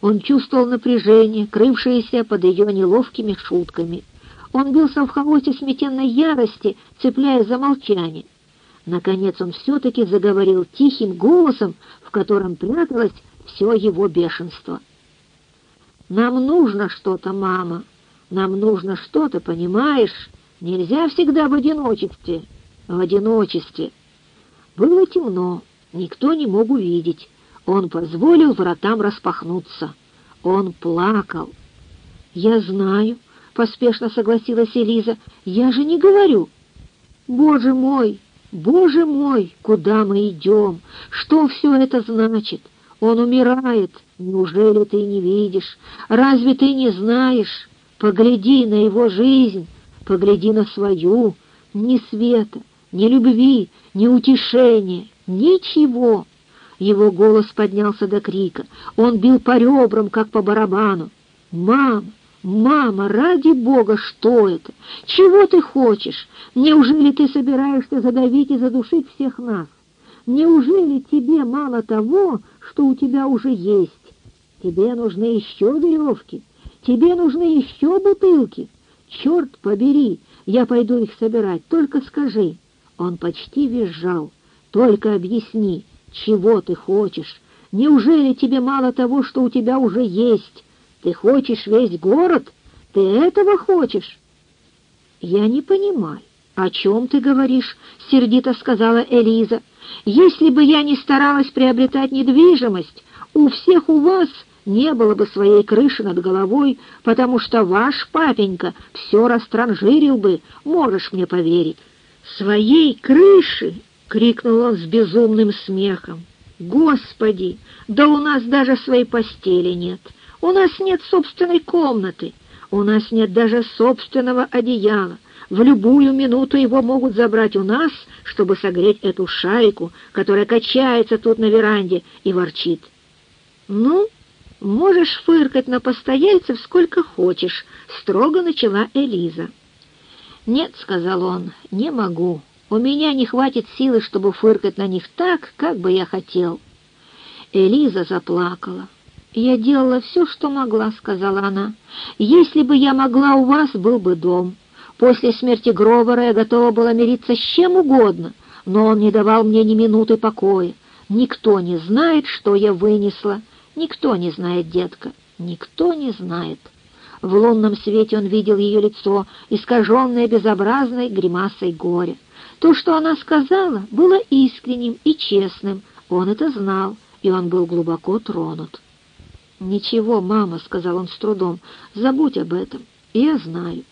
Он чувствовал напряжение, крывшееся под ее неловкими шутками. Он бился в холоте сметенной ярости, цепляясь за молчание. Наконец он все-таки заговорил тихим голосом, в котором пряталось все его бешенство. «Нам нужно что-то, мама. Нам нужно что-то, понимаешь? Нельзя всегда в одиночестве. В одиночестве». Было темно, никто не мог увидеть. Он позволил вратам распахнуться. Он плакал. «Я знаю», — поспешно согласилась Элиза, — «я же не говорю». «Боже мой, боже мой, куда мы идем? Что все это значит? Он умирает. Неужели ты не видишь? Разве ты не знаешь? Погляди на его жизнь, погляди на свою. Ни света, ни любви, ни утешения, ничего». Его голос поднялся до крика. Он бил по ребрам, как по барабану. «Мама! Мама! Ради Бога, что это? Чего ты хочешь? Неужели ты собираешься задавить и задушить всех нас? Неужели тебе мало того, что у тебя уже есть? Тебе нужны еще веревки? Тебе нужны еще бутылки? Черт побери! Я пойду их собирать, только скажи». Он почти визжал. «Только объясни, чего ты хочешь? Неужели тебе мало того, что у тебя уже есть? Ты хочешь весь город? Ты этого хочешь?» «Я не понимаю, о чем ты говоришь?» — сердито сказала Элиза. «Если бы я не старалась приобретать недвижимость, у всех у вас не было бы своей крыши над головой, потому что ваш папенька все растранжирил бы, можешь мне поверить. Своей крыши — крикнул он с безумным смехом. «Господи, да у нас даже своей постели нет. У нас нет собственной комнаты. У нас нет даже собственного одеяла. В любую минуту его могут забрать у нас, чтобы согреть эту шарику, которая качается тут на веранде и ворчит. «Ну, можешь фыркать на постояльцев сколько хочешь», — строго начала Элиза. «Нет», — сказал он, — «не могу. У меня не хватит силы, чтобы фыркать на них так, как бы я хотел. Элиза заплакала. «Я делала все, что могла», — сказала она. «Если бы я могла, у вас был бы дом. После смерти Гровера я готова была мириться с чем угодно, но он не давал мне ни минуты покоя. Никто не знает, что я вынесла. Никто не знает, детка, никто не знает». В лунном свете он видел ее лицо, искаженное безобразной гримасой горя. То, что она сказала, было искренним и честным. Он это знал, и он был глубоко тронут. «Ничего, мама», — сказал он с трудом, — «забудь об этом. Я знаю».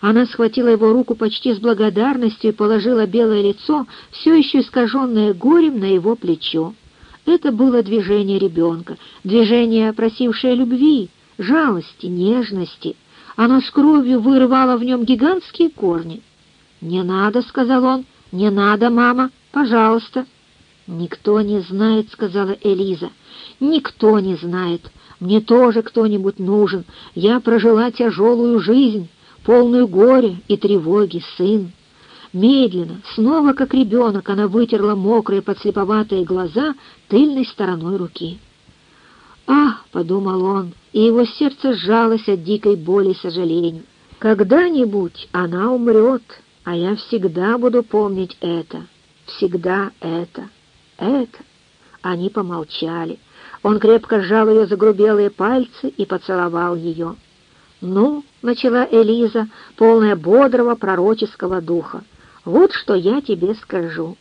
Она схватила его руку почти с благодарностью и положила белое лицо, все еще искаженное горем, на его плечо. Это было движение ребенка, движение, просившее любви, жалости, нежности. Оно с кровью вырывало в нем гигантские корни. «Не надо», — сказал он, — «не надо, мама, пожалуйста». «Никто не знает», — сказала Элиза. «Никто не знает. Мне тоже кто-нибудь нужен. Я прожила тяжелую жизнь, полную горя и тревоги, сын». Медленно, снова как ребенок, она вытерла мокрые подслеповатые глаза тыльной стороной руки. «Ах!» — подумал он, и его сердце сжалось от дикой боли и сожалению. «Когда-нибудь она умрет, а я всегда буду помнить это, всегда это, это. Они помолчали. Он крепко сжал ее загрубелые пальцы и поцеловал ее. «Ну», — начала Элиза, полная бодрого пророческого духа, — «вот что я тебе скажу.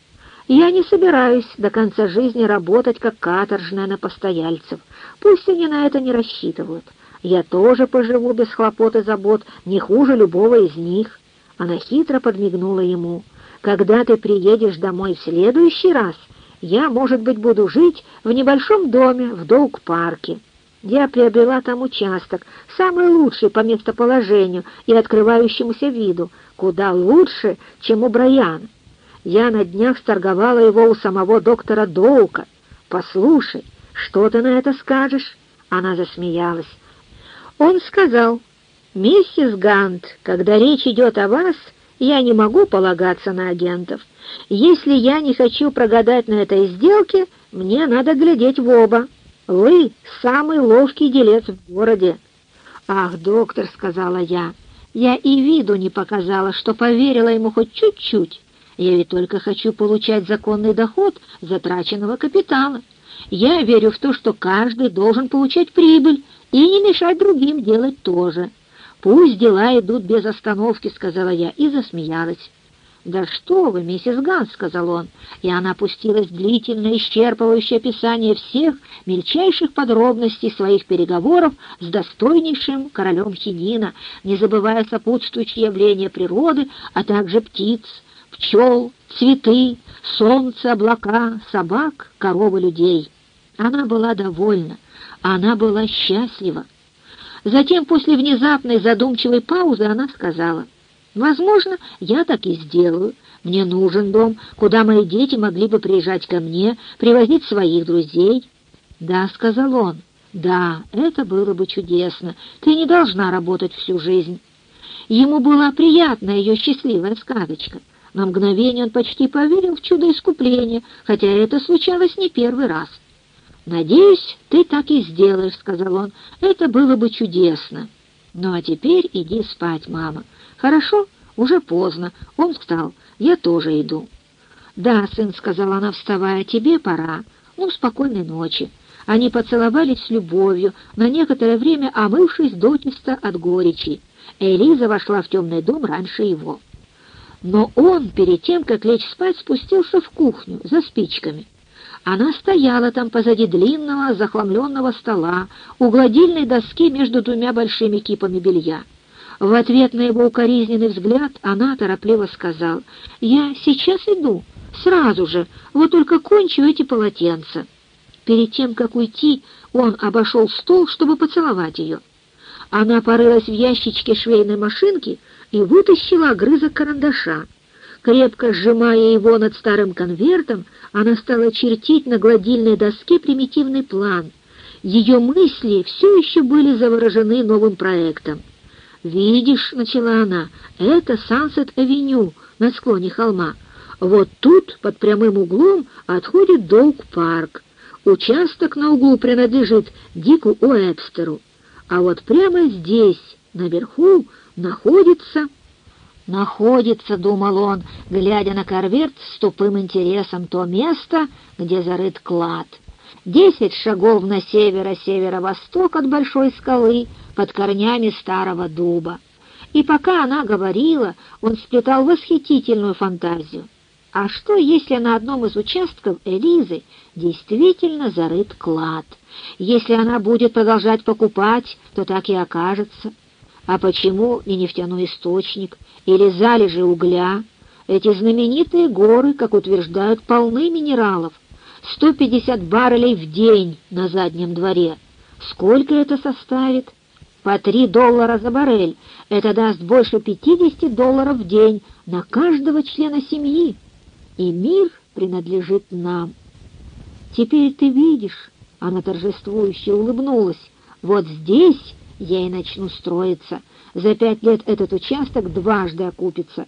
Я не собираюсь до конца жизни работать как каторжная на постояльцев. Пусть они на это не рассчитывают. Я тоже поживу без хлопот и забот, не хуже любого из них. Она хитро подмигнула ему. «Когда ты приедешь домой в следующий раз, я, может быть, буду жить в небольшом доме в Долг-парке. Я приобрела там участок, самый лучший по местоположению и открывающемуся виду, куда лучше, чем у Брайана. Я на днях сторговала его у самого доктора Доука. Послушай, что ты на это скажешь?» Она засмеялась. Он сказал, «Миссис Гант, когда речь идет о вас, я не могу полагаться на агентов. Если я не хочу прогадать на этой сделке, мне надо глядеть в оба. Вы самый ловкий делец в городе. Ах, доктор, сказала я, я и виду не показала, что поверила ему хоть чуть-чуть. Я ведь только хочу получать законный доход затраченного капитала. Я верю в то, что каждый должен получать прибыль и не мешать другим делать то же. Пусть дела идут без остановки, сказала я и засмеялась. «Да что вы, миссис Ганс!» — сказал он, и она пустилась в длительное, исчерпывающее описание всех мельчайших подробностей своих переговоров с достойнейшим королем Хинина, не забывая сопутствующие явления природы, а также птиц, пчел, цветы, солнце, облака, собак, коровы, людей. Она была довольна, она была счастлива. Затем, после внезапной задумчивой паузы, она сказала, «Возможно, я так и сделаю. Мне нужен дом, куда мои дети могли бы приезжать ко мне, привозить своих друзей». «Да», — сказал он, — «да, это было бы чудесно. Ты не должна работать всю жизнь». Ему была приятна ее счастливая сказочка. На мгновение он почти поверил в чудо искупления, хотя это случалось не первый раз. «Надеюсь, ты так и сделаешь», — сказал он. «Это было бы чудесно». «Ну а теперь иди спать, мама». «Хорошо, уже поздно». Он встал. «Я тоже иду». «Да, сын», — сказала она, вставая, — «тебе пора. Ну, спокойной ночи». Они поцеловались с любовью, на некоторое время омывшись дочисто от горечи. Элиза вошла в темный дом раньше его. Но он, перед тем, как лечь спать, спустился в кухню за спичками. Она стояла там позади длинного захламленного стола, у гладильной доски между двумя большими кипами белья. В ответ на его укоризненный взгляд она торопливо сказал, «Я сейчас иду, сразу же, вот только кончу эти полотенца». Перед тем, как уйти, он обошел стол, чтобы поцеловать ее. Она порылась в ящичке швейной машинки и вытащила огрызок карандаша. Крепко сжимая его над старым конвертом, она стала чертить на гладильной доске примитивный план. Ее мысли все еще были заворожены новым проектом. «Видишь», — начала она, — «это Сансет-авеню на склоне холма. Вот тут, под прямым углом, отходит Доук-парк. Участок на углу принадлежит Дику Уэбстеру. А вот прямо здесь, наверху, находится...» Находится, — думал он, глядя на корверт с тупым интересом, то место, где зарыт клад. Десять шагов на северо-северо-восток от большой скалы под корнями старого дуба. И пока она говорила, он сплетал восхитительную фантазию. А что, если на одном из участков Элизы действительно зарыт клад? Если она будет продолжать покупать, то так и окажется. А почему не нефтяной источник или залежи угля? Эти знаменитые горы, как утверждают, полны минералов. 150 баррелей в день на заднем дворе. Сколько это составит? По 3 доллара за баррель. Это даст больше 50 долларов в день на каждого члена семьи. И мир принадлежит нам. Теперь ты видишь, она торжествующе улыбнулась, вот здесь я и начну строиться. За пять лет этот участок дважды окупится.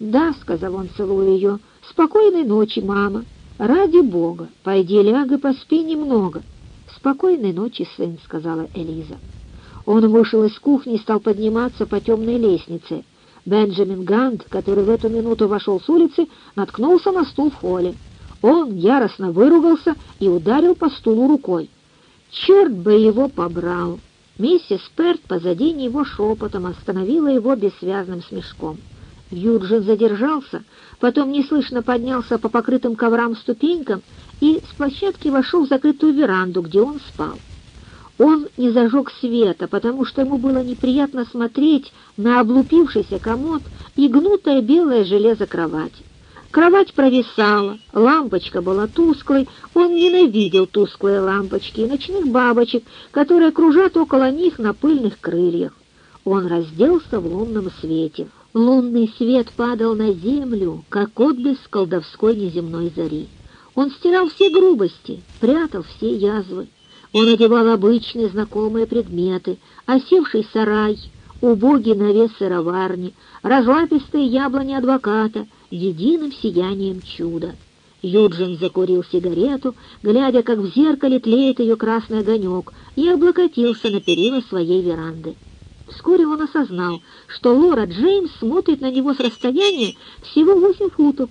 «Да», — сказал он, целуя ее, — «спокойной ночи, мама. Ради Бога, пойди ляг и поспи немного». «Спокойной ночи, сын», — сказала Элиза. Он вышел из кухни и стал подниматься по темной лестнице. Бенджамин Гант, который в эту минуту вошел с улицы, наткнулся на стул в холле. Он яростно выругался и ударил по стулу рукой. «Черт бы его побрал!» Миссис Перт позади него шепотом остановила его бессвязным смешком. Юджин задержался, потом неслышно поднялся по покрытым коврам ступенькам и с площадки вошел в закрытую веранду, где он спал. Он не зажег света, потому что ему было неприятно смотреть на облупившийся комод и гнутое белое железо кровати. Кровать провисала, лампочка была тусклой, он ненавидел тусклые лампочки и ночных бабочек, которые кружат около них на пыльных крыльях. Он разделся в лунном свете. Лунный свет падал на землю, как отблеск колдовской неземной зари. Он стирал все грубости, прятал все язвы. Он одевал обычные знакомые предметы, осевший сарай, убогий навес сыроварни, разлапистые яблони адвоката — единым сиянием чуда. Юджин закурил сигарету, глядя, как в зеркале тлеет ее красный огонек, и облокотился на перила своей веранды. Вскоре он осознал, что Лора Джеймс смотрит на него с расстояния всего восемь футов.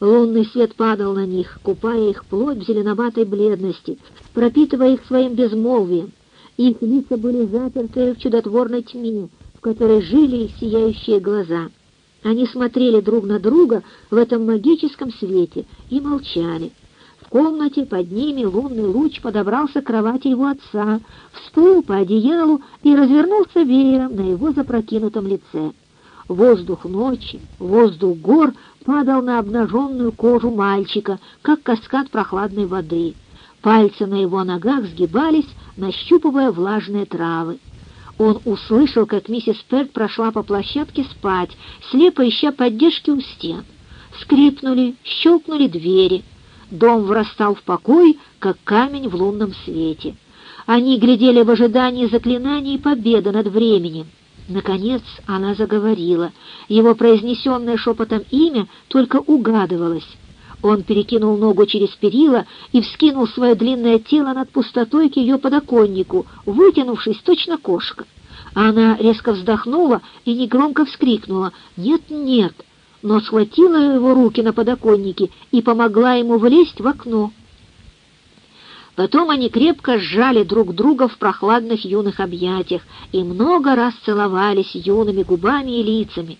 Лунный свет падал на них, купая их плоть в зеленоватой бледности, пропитывая их своим безмолвием. Их лица были заперты в чудотворной тьме, в которой жили их сияющие глаза. Они смотрели друг на друга в этом магическом свете и молчали. В комнате под ними лунный луч подобрался к кровати его отца, всплыл по одеялу и развернулся веером на его запрокинутом лице. Воздух ночи, воздух гор падал на обнаженную кожу мальчика, как каскад прохладной воды. Пальцы на его ногах сгибались, нащупывая влажные травы. Он услышал, как миссис Перт прошла по площадке спать, слепо ища поддержки у стен. Скрипнули, щелкнули двери. Дом врастал в покой, как камень в лунном свете. Они глядели в ожидании заклинаний победы над временем. Наконец она заговорила. Его произнесенное шепотом имя только угадывалось. Он перекинул ногу через перила и вскинул свое длинное тело над пустотой к ее подоконнику, вытянувшись точно кошка. Она резко вздохнула и негромко вскрикнула «Нет, нет!», но схватила его руки на подоконнике и помогла ему влезть в окно. Потом они крепко сжали друг друга в прохладных юных объятиях и много раз целовались юными губами и лицами.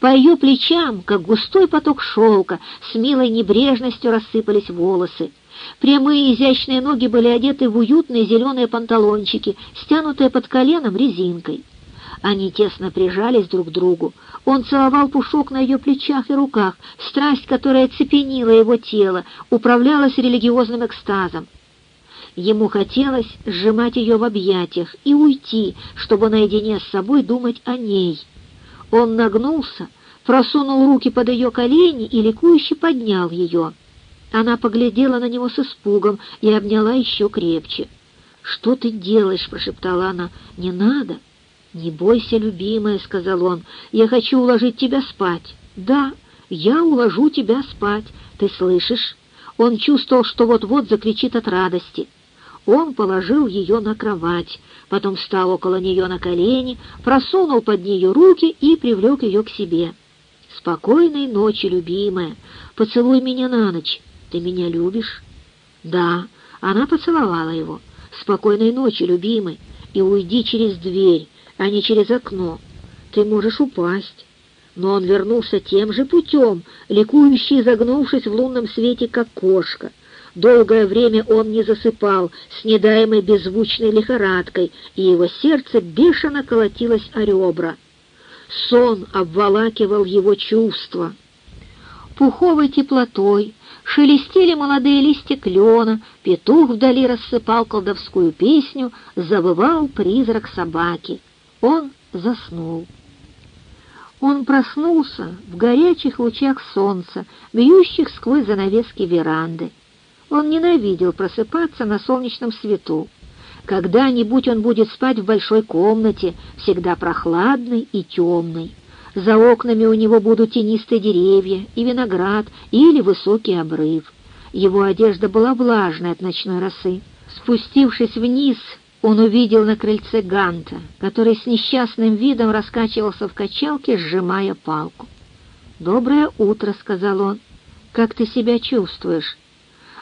По ее плечам, как густой поток шелка, с милой небрежностью рассыпались волосы. Прямые изящные ноги были одеты в уютные зеленые панталончики, стянутые под коленом резинкой. Они тесно прижались друг к другу. Он целовал пушок на ее плечах и руках, страсть, которая цепенила его тело, управлялась религиозным экстазом. Ему хотелось сжимать ее в объятиях и уйти, чтобы наедине с собой думать о ней — он нагнулся, просунул руки под ее колени и ликующе поднял ее. Она поглядела на него с испугом и обняла еще крепче. «Что ты делаешь?» — прошептала она. «Не надо». «Не бойся, любимая», — сказал он. «Я хочу уложить тебя спать». «Да, я уложу тебя спать. Ты слышишь?» Он чувствовал, что вот-вот закричит от радости. Он положил ее на кровать, потом встал около нее на колени, просунул под нее руки и привлек ее к себе. «Спокойной ночи, любимая! Поцелуй меня на ночь. Ты меня любишь?» «Да». Она поцеловала его. «Спокойной ночи, любимый, и уйди через дверь, а не через окно. Ты можешь упасть». Но он вернулся тем же путем, ликующий, загнувшись в лунном свете, как кошка — Долгое время он не засыпал, снедаемый беззвучной лихорадкой, и его сердце бешено колотилось о ребра. Сон обволакивал его чувства. Пуховой теплотой шелестели молодые листья клена, петух вдали рассыпал колдовскую песню, завывал призрак собаки. Он заснул. Он проснулся в горячих лучах солнца, бьющих сквозь занавески веранды. Он ненавидел просыпаться на солнечном свету. Когда-нибудь он будет спать в большой комнате, всегда прохладной и темной. За окнами у него будут тенистые деревья и виноград или высокий обрыв. Его одежда была влажной от ночной росы. Спустившись вниз, он увидел на крыльце Ганта, который с несчастным видом раскачивался в качалке, сжимая палку. «Доброе утро», — сказал он. «Как ты себя чувствуешь?»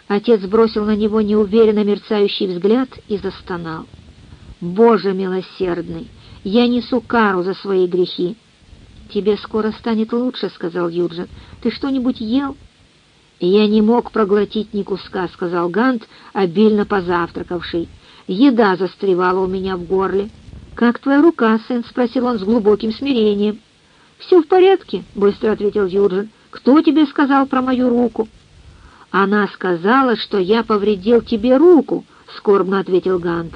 Отец бросил на него неуверенно мерцающий взгляд и застонал. «Боже милосердный, я несу кару за свои грехи». «Тебе скоро станет лучше», — сказал Юджин. «Ты что-нибудь ел?» «Я не мог проглотить ни куска», — сказал Гант, обильно позавтракавший. «Еда застревала у меня в горле». «Как твоя рука, сын?» — спросил он с глубоким смирением. «Все в порядке», — быстро ответил Юджин. «Кто тебе сказал про мою руку?» «Она сказала, что я повредил тебе руку», — скорбно ответил Гант.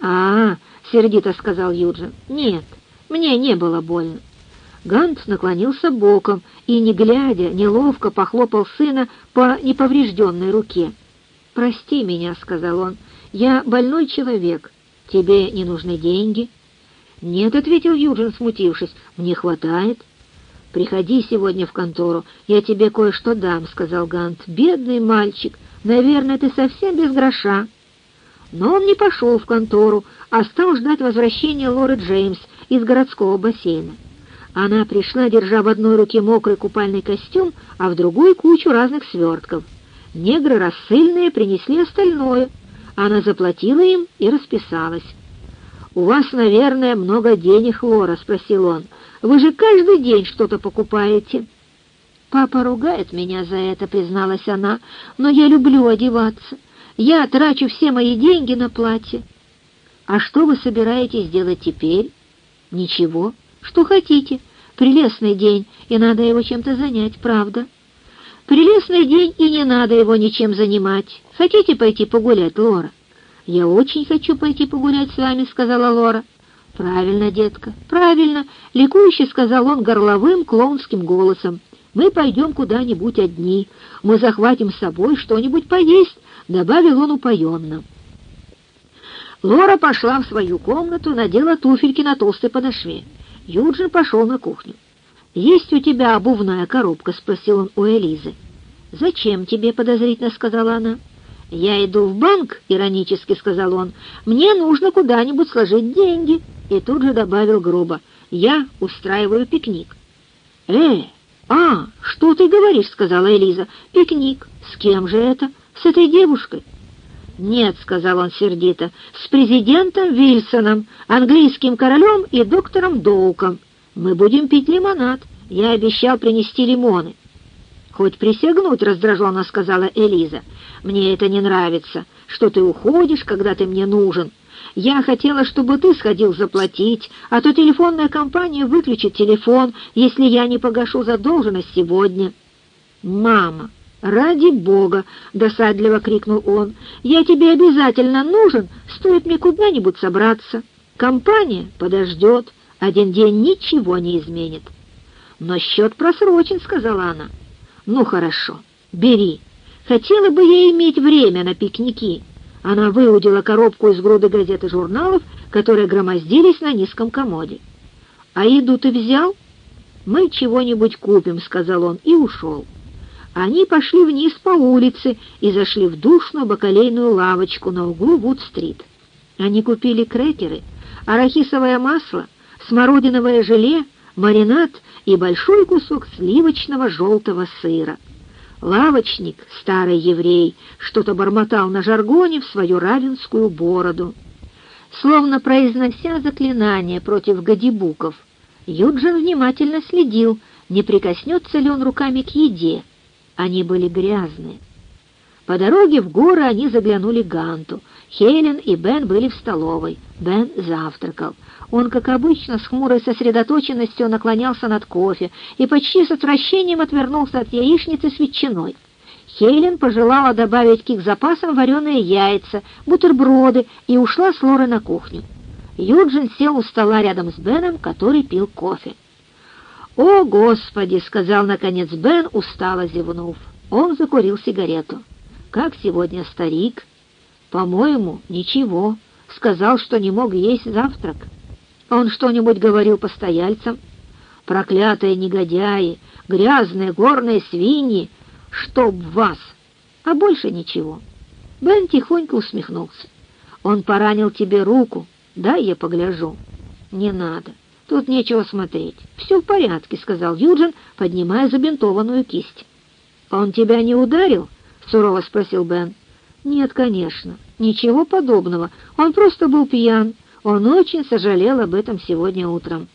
«А, — сердито сказал Юджин, — нет, мне не было больно». Гант наклонился боком и, не глядя, неловко похлопал сына по неповрежденной руке. «Прости меня», — сказал он, — «я больной человек. Тебе не нужны деньги?» «Нет», — ответил Юджин, смутившись, — «мне хватает». «Приходи сегодня в контору, я тебе кое-что дам», — сказал Гант. «Бедный мальчик, наверное, ты совсем без гроша». Но он не пошел в контору, а стал ждать возвращения Лоры Джеймс из городского бассейна. Она пришла, держа в одной руке мокрый купальный костюм, а в другой кучу разных свертков. Негры рассыльные принесли остальное. Она заплатила им и расписалась. «У вас, наверное, много денег, Лора?» — спросил он. «Вы же каждый день что-то покупаете». «Папа ругает меня за это», — призналась она, — «но я люблю одеваться. Я трачу все мои деньги на платье». «А что вы собираетесь делать теперь?» «Ничего. Что хотите. Прелестный день, и надо его чем-то занять, правда?» «Прелестный день, и не надо его ничем занимать. Хотите пойти погулять, Лора?» «Я очень хочу пойти погулять с вами», — сказала Лора. «Правильно, детка, правильно», — ликующе сказал он горловым клоунским голосом. «Мы пойдем куда-нибудь одни. Мы захватим с собой что-нибудь поесть», — добавил он упоенно. Лора пошла в свою комнату, надела туфельки на толстой подошве. Юджин пошел на кухню. «Есть у тебя обувная коробка?» — спросил он у Элизы. «Зачем тебе?» — подозрительно сказала она. «Я иду в банк», — иронически сказал он. «Мне нужно куда-нибудь сложить деньги». И тут же добавил грубо. «Я устраиваю пикник». «Э, а, что ты говоришь?» — сказала Элиза. «Пикник. С кем же это? С этой девушкой?» «Нет», — сказал он сердито, — «с президентом Вильсоном, английским королем и доктором Доуком. Мы будем пить лимонад. Я обещал принести лимоны». «Хоть присягнуть», — раздраженно сказала Элиза. «Мне это не нравится, что ты уходишь, когда ты мне нужен. Я хотела, чтобы ты сходил заплатить, а то телефонная компания выключит телефон, если я не погашу задолженность сегодня». «Мама!» «Ради Бога!» — досадливо крикнул он. «Я тебе обязательно нужен, стоит мне куда-нибудь собраться. Компания подождет, один день ничего не изменит». «Но счет просрочен», — сказала она. «Ну хорошо, бери. Хотела бы я иметь время на пикники». Она выудила коробку из груды газет и журналов, которые громоздились на низком комоде. «А еду ты взял?» «Мы чего-нибудь купим», — сказал он, и ушел. Они пошли вниз по улице и зашли в душную бакалейную лавочку на углу Вуд-стрит. Они купили крекеры, арахисовое масло, смородиновое желе, маринад и большой кусок сливочного желтого сыра. Лавочник, старый еврей, что-то бормотал на жаргоне в свою равенскую бороду. Словно произнося заклинание против гадибуков, Юджин внимательно следил, не прикоснется ли он руками к еде, они были грязные. По дороге в горы они заглянули к Ганту. Хелен и Бен были в столовой. Бен завтракал. Он, как обычно, с хмурой сосредоточенностью наклонялся над кофе и почти с отвращением отвернулся от яичницы с ветчиной. Хелен пожелала добавить к их запасам вареные яйца, бутерброды и ушла с Лорой на кухню. Юджин сел у стола рядом с Беном, который пил кофе. «О, Господи!» — сказал, наконец, Бен, устало зевнув. Он закурил сигарету. «Как сегодня старик?» «По-моему, ничего. Сказал, что не мог есть завтрак. Он что-нибудь говорил постояльцам?» «Проклятые негодяи! Грязные горные свиньи! Чтоб вас!» А больше ничего. Бен тихонько усмехнулся. «Он поранил тебе руку. Дай я погляжу». «Не надо. «Тут нечего смотреть. Все в порядке», — сказал Юджин, поднимая забинтованную кисть. «Он тебя не ударил?» — сурово спросил Бен. «Нет, конечно. Ничего подобного. Он просто был пьян. Он очень сожалел об этом сегодня утром».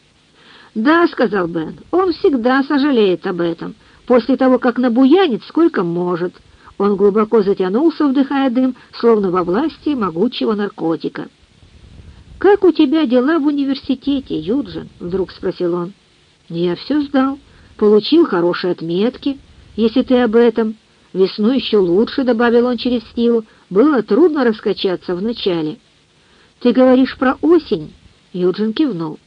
«Да», — сказал Бен, — «он всегда сожалеет об этом. После того, как набуянит, сколько может». Он глубоко затянулся, вдыхая дым, словно во власти могучего наркотика. «Как у тебя дела в университете, Юджин?» — вдруг спросил он. «Я все сдал. Получил хорошие отметки. Если ты об этом. Весну еще лучше», — добавил он через силу. «Было трудно раскачаться вначале». «Ты говоришь про осень?» — Юджин кивнул.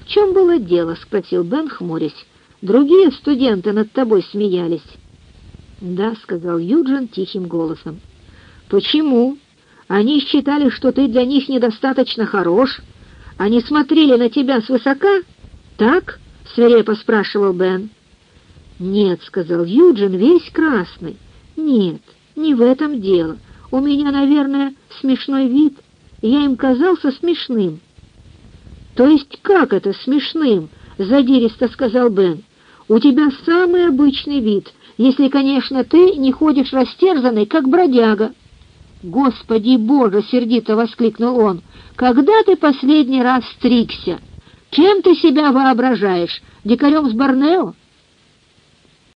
«В чем было дело?» — спросил Бен, хмурясь. «Другие студенты над тобой смеялись». «Да», — сказал Юджин тихим голосом. «Почему?» Они считали, что ты для них недостаточно хорош. Они смотрели на тебя свысока? Так?» — свирепо спрашивал Бен. «Нет», — сказал Юджин, весь красный. «Нет, не в этом дело. У меня, наверное, смешной вид. Я им казался смешным». «То есть как это смешным?» — задиристо сказал Бен. «У тебя самый обычный вид, если, конечно, ты не ходишь растерзанный, как бродяга». «Господи Боже!» — сердито воскликнул он. «Когда ты последний раз стригся? Кем ты себя воображаешь? Дикарем с Борнео?»